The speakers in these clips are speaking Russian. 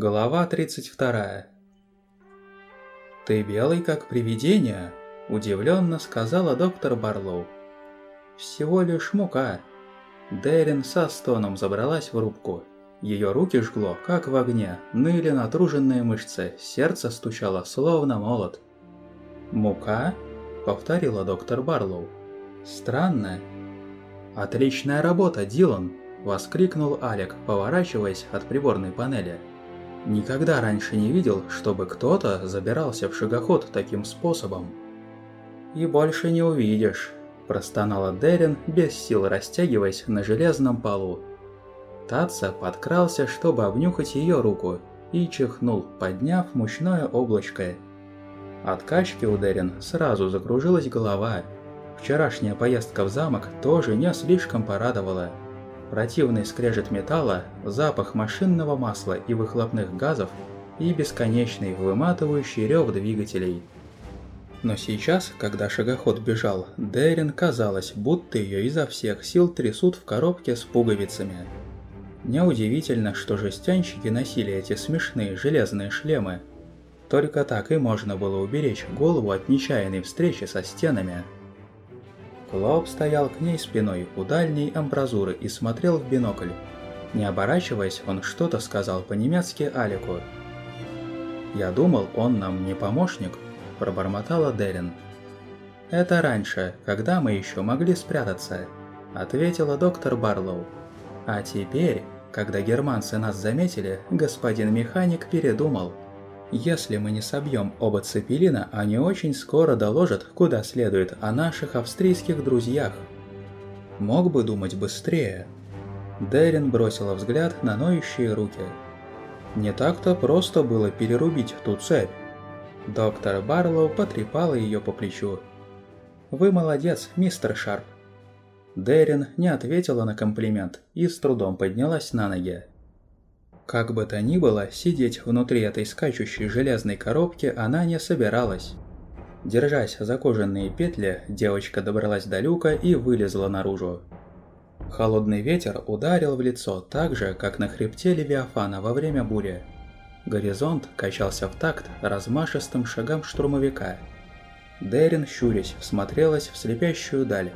Глава 32. «Ты белый, как привидение», – удивленно сказала доктор Барлоу. «Всего лишь мука». Дэрин со стоном забралась в рубку. Ее руки жгло, как в огне, ныли натруженные мышцы, сердце стучало, словно молот. «Мука?» – повторила доктор Барлоу. «Странно». «Отличная работа, Дилан!» – воскликнул Алек, поворачиваясь от приборной панели. Никогда раньше не видел, чтобы кто-то забирался в шагоход таким способом. «И больше не увидишь», – простонала Дерин, без сил растягиваясь на железном полу. Татца подкрался, чтобы обнюхать ее руку, и чихнул, подняв мучное облачко. От качки у Дерин сразу закружилась голова. Вчерашняя поездка в замок тоже не слишком порадовала. Противный скрежет металла, запах машинного масла и выхлопных газов и бесконечный выматывающий рев двигателей. Но сейчас, когда шагоход бежал, Дерин казалось, будто ее изо всех сил трясут в коробке с пуговицами. Неудивительно, что жестянщики носили эти смешные железные шлемы. Только так и можно было уберечь голову от нечаянной встречи со стенами. Клоп стоял к ней спиной у дальней амбразуры и смотрел в бинокль. Не оборачиваясь, он что-то сказал по-немецки Алику. «Я думал, он нам не помощник», – пробормотала Дерин. «Это раньше, когда мы еще могли спрятаться», – ответила доктор Барлоу. «А теперь, когда германцы нас заметили, господин механик передумал». Если мы не собьем оба цепелина, они очень скоро доложат, куда следует, о наших австрийских друзьях. Мог бы думать быстрее. Дерин бросила взгляд на ноющие руки. Не так-то просто было перерубить ту цепь. Доктор Барлоу потрепала ее по плечу. «Вы молодец, мистер Шарп». Дерин не ответила на комплимент и с трудом поднялась на ноги. Как бы то ни было, сидеть внутри этой скачущей железной коробки она не собиралась. Держась за кожаные петли, девочка добралась до люка и вылезла наружу. Холодный ветер ударил в лицо так же, как на хребте Левиафана во время бури. Горизонт качался в такт размашистым шагам штурмовика. Дерин, щурясь, всмотрелась в слепящую даль.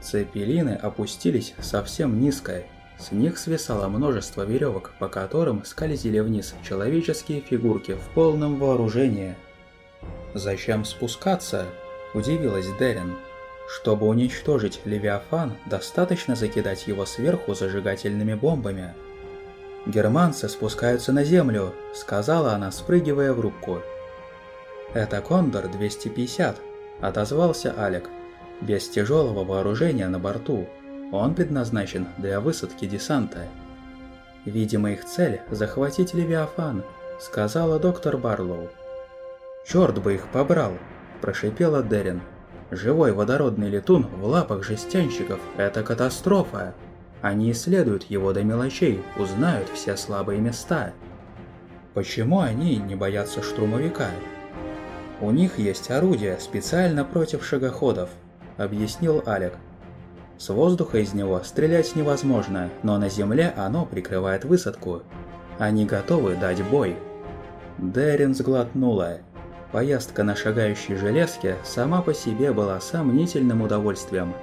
Цепелины опустились совсем низко, с них свисало множество веревок, по которым скользили вниз человеческие фигурки в полном вооружении. «Зачем спускаться?» – удивилась Дерин. «Чтобы уничтожить Левиафан, достаточно закидать его сверху зажигательными бомбами». «Германцы спускаются на землю», – сказала она, спрыгивая в рубку. «Это Кондор 250», – отозвался Алек. «Без тяжелого вооружения на борту, он предназначен для высадки десанта. Видимо, их цель – захватить Левиафан, сказала доктор Барлоу. «Черт бы их побрал!» – прошипела Дерин. «Живой водородный летун в лапах жестянщиков – это катастрофа! Они исследуют его до мелочей, узнают все слабые места. Почему они не боятся штурмовика? У них есть орудия специально против шагоходов», – объяснил Алек. С воздуха из него стрелять невозможно, но на земле оно прикрывает высадку. Они готовы дать бой. Дерин сглотнула. Поездка на шагающей железке сама по себе была сомнительным удовольствием.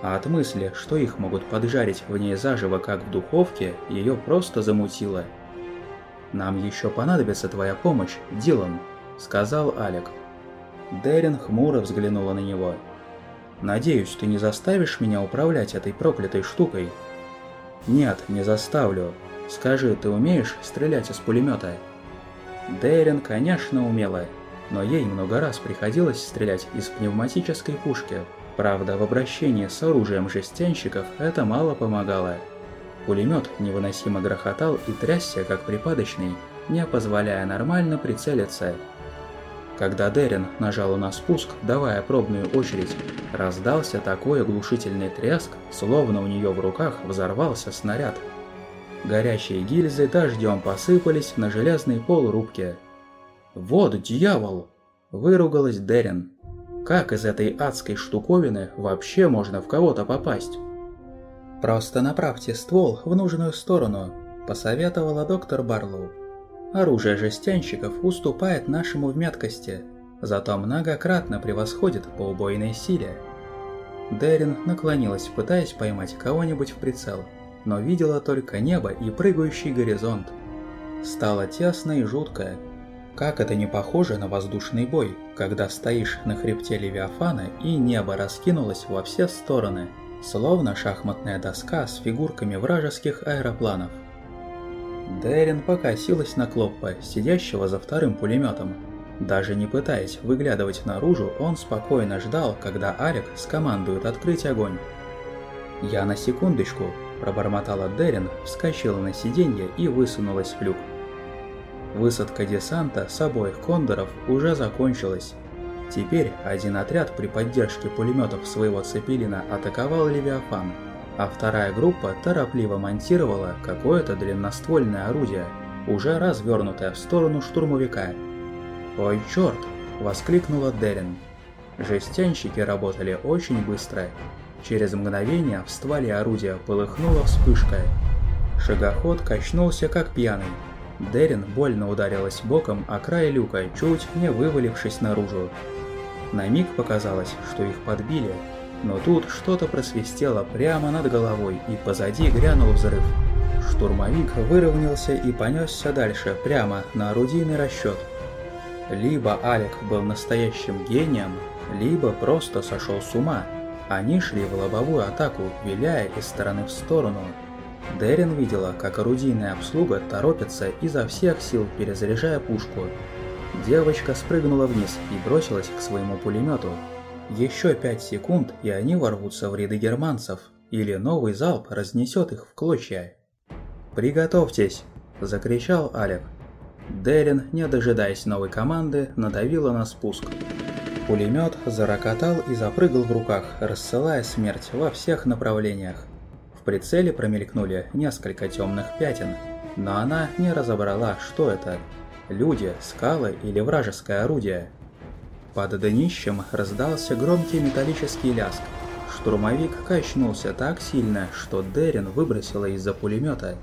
А от мысли, что их могут поджарить в ней заживо, как в духовке, ее просто замутило. «Нам еще понадобится твоя помощь, Дилан», — сказал Алек. Дерин хмуро взглянула на него. Надеюсь, ты не заставишь меня управлять этой проклятой штукой? Нет, не заставлю. Скажи, ты умеешь стрелять из пулемета? Дейрен, конечно, умела, но ей много раз приходилось стрелять из пневматической пушки. Правда, в обращении с оружием жестянщиков это мало помогало. Пулемет невыносимо грохотал и трясся, как припадочный, не позволяя нормально прицелиться. Когда Дерин нажала на спуск, давая пробную очередь, раздался такой оглушительный треск, словно у нее в руках взорвался снаряд. Горящие гильзы дождем посыпались на железный пол рубки. «Вот дьявол!» – выругалась Дерин. «Как из этой адской штуковины вообще можно в кого-то попасть?» «Просто направьте ствол в нужную сторону», – посоветовала доктор Барлоу. Оружие жестянщиков уступает нашему в меткости, зато многократно превосходит по убойной силе. Дерин наклонилась, пытаясь поймать кого-нибудь в прицел, но видела только небо и прыгающий горизонт. Стало тесно и жутко. Как это не похоже на воздушный бой, когда стоишь на хребте Левиафана и небо раскинулось во все стороны, словно шахматная доска с фигурками вражеских аэропланов. Дерин покосилась на Клоппа, сидящего за вторым пулеметом. Даже не пытаясь выглядывать наружу, он спокойно ждал, когда Алек скомандует открыть огонь. «Я на секундочку», – пробормотала Дерин, вскочила на сиденье и высунулась в люк. Высадка десанта с обоих кондоров уже закончилась. Теперь один отряд при поддержке пулеметов своего цепелина атаковал Левиафан – а вторая группа торопливо монтировала какое-то длинноствольное орудие, уже развернутое в сторону штурмовика. «Ой, черт!» – воскликнула Дерин. Жестянщики работали очень быстро. Через мгновение в стволе орудия полыхнула вспышка. Шагоход качнулся как пьяный. Дерин больно ударилась боком о край люка, чуть не вывалившись наружу. На миг показалось, что их подбили, но тут что-то просвистело прямо над головой, и позади грянул взрыв. Штурмовик выровнялся и понесся дальше, прямо на орудийный расчет. Либо Алек был настоящим гением, либо просто сошел с ума. Они шли в лобовую атаку, виляя из стороны в сторону. Дерин видела, как орудийная обслуга торопится изо всех сил, перезаряжая пушку. Девочка спрыгнула вниз и бросилась к своему пулемету, еще пять секунд, и они ворвутся в ряды германцев, или новый залп разнесет их в клочья. «Приготовьтесь!» – закричал Алек. Дерин, не дожидаясь новой команды, надавила на спуск. Пулемет зарокотал и запрыгал в руках, рассылая смерть во всех направлениях. В прицеле промелькнули несколько темных пятен, но она не разобрала, что это – люди, скалы или вражеское орудие. Под днищем раздался громкий металлический ляск. Штурмовик качнулся так сильно, что Дерин выбросила из-за пулемета.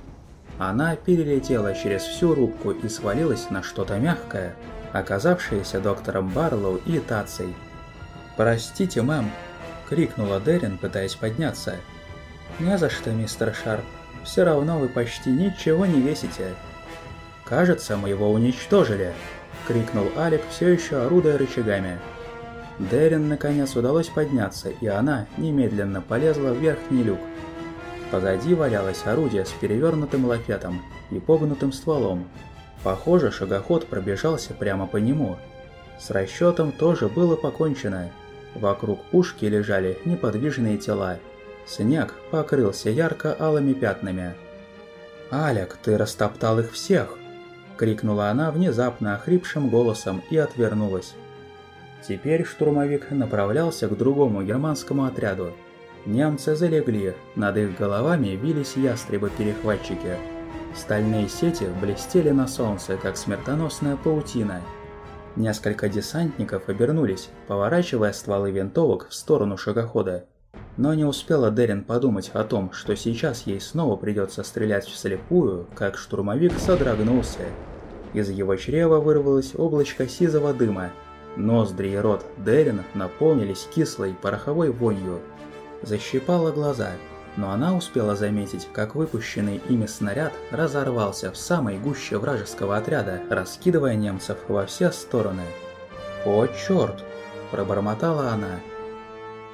Она перелетела через всю рубку и свалилась на что-то мягкое, оказавшееся доктором Барлоу и Тацей. «Простите, мэм!» – крикнула Дерин, пытаясь подняться. «Не за что, мистер Шарп. Все равно вы почти ничего не весите. Кажется, мы его уничтожили!» — крикнул Алик, все еще орудуя рычагами. Дерин наконец удалось подняться, и она немедленно полезла в верхний люк. Позади валялось орудие с перевернутым лафетом и погнутым стволом. Похоже, шагоход пробежался прямо по нему. С расчетом тоже было покончено. Вокруг пушки лежали неподвижные тела. Снег покрылся ярко-алыми пятнами. «Алек, ты растоптал их всех!» — крикнула она внезапно охрипшим голосом и отвернулась. Теперь штурмовик направлялся к другому германскому отряду. Немцы залегли, над их головами вились ястребы-перехватчики. Стальные сети блестели на солнце, как смертоносная паутина. Несколько десантников обернулись, поворачивая стволы винтовок в сторону шагохода. Но не успела Дерин подумать о том, что сейчас ей снова придется стрелять вслепую, как штурмовик содрогнулся. Из его чрева вырвалось облачко сизого дыма. Ноздри и рот Дерин наполнились кислой пороховой вонью. Защипала глаза, но она успела заметить, как выпущенный ими снаряд разорвался в самой гуще вражеского отряда, раскидывая немцев во все стороны. «О, черт!» – пробормотала она.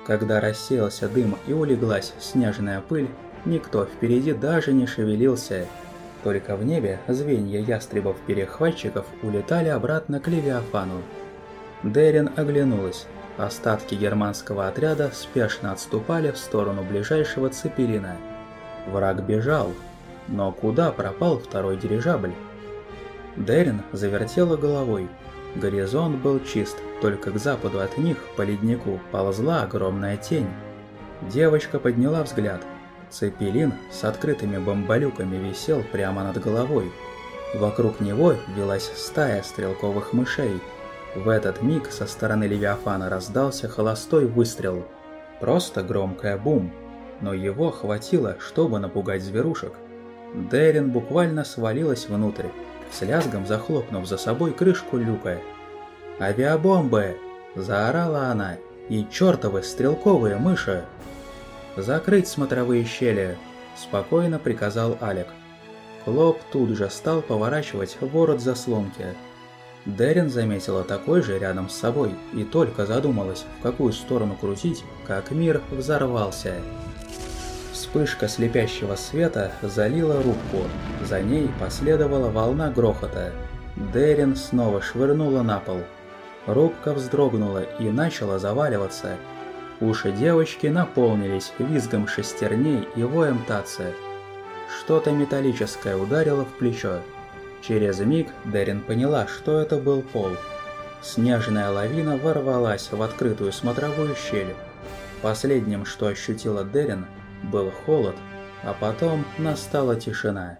Когда рассеялся дым и улеглась снежная пыль, никто впереди даже не шевелился. Только в небе звенья ястребов-перехватчиков улетали обратно к Левиафану. Дерин оглянулась. Остатки германского отряда спешно отступали в сторону ближайшего цепелина. Враг бежал, но куда пропал второй дирижабль? Дерин завертела головой. Горизонт был чист, только к западу от них, по леднику, ползла огромная тень. Девочка подняла взгляд. Цепелин с открытыми бомболюками висел прямо над головой. Вокруг него велась стая стрелковых мышей. В этот миг со стороны Левиафана раздался холостой выстрел. Просто громкое бум. Но его хватило, чтобы напугать зверушек. Дерин буквально свалилась внутрь, с лязгом захлопнув за собой крышку люка. «Авиабомбы!» – заорала она. «И чертовы стрелковые мыши!» «Закрыть смотровые щели!» – спокойно приказал Алек. Клоп тут же стал поворачивать ворот заслонки. Дерин заметила такой же рядом с собой и только задумалась, в какую сторону крутить, как мир взорвался. Вспышка слепящего света залила рубку, за ней последовала волна грохота. Дерин снова швырнула на пол. Рубка вздрогнула и начала заваливаться. Уши девочки наполнились визгом шестерней и воем тацы. Что-то металлическое ударило в плечо. Через миг Дерин поняла, что это был пол. Снежная лавина ворвалась в открытую смотровую щель. Последним, что ощутила Дерин, был холод, а потом настала тишина.